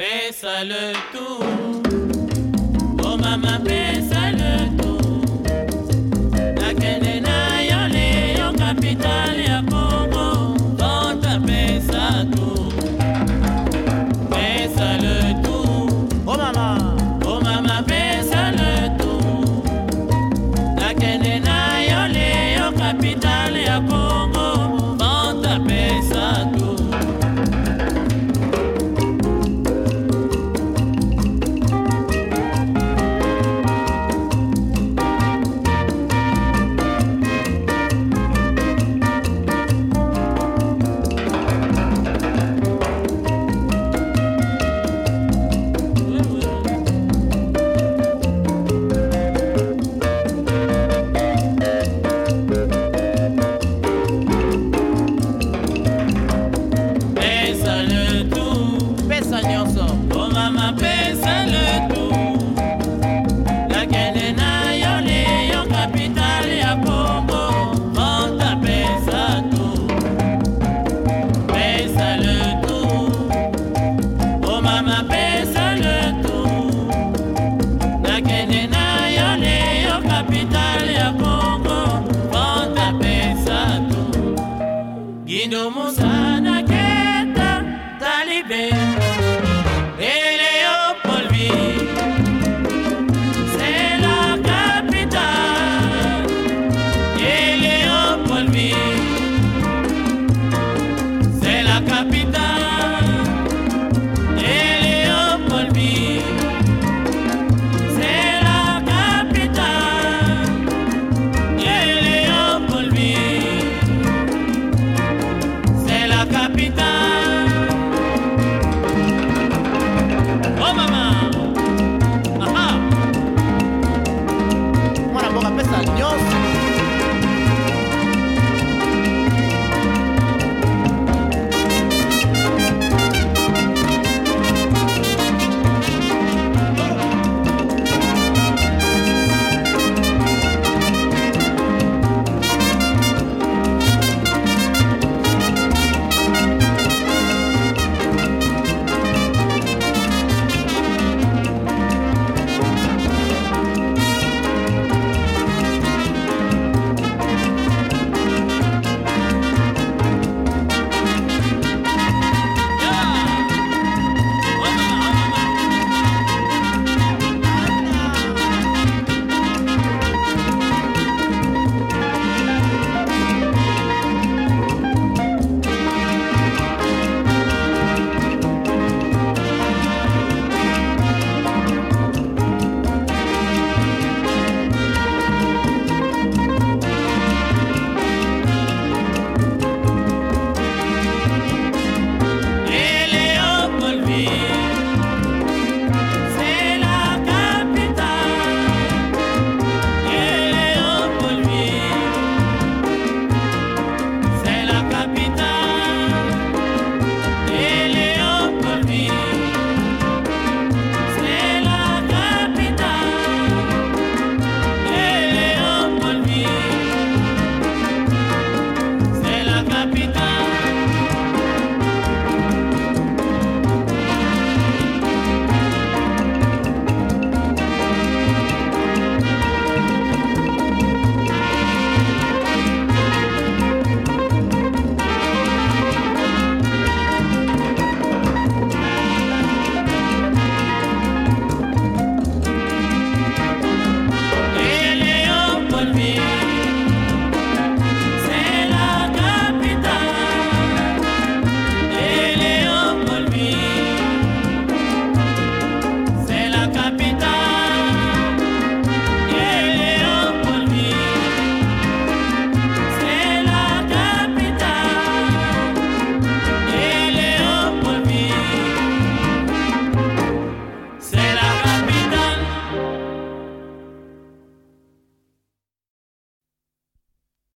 pesa le tout oh mama pesa again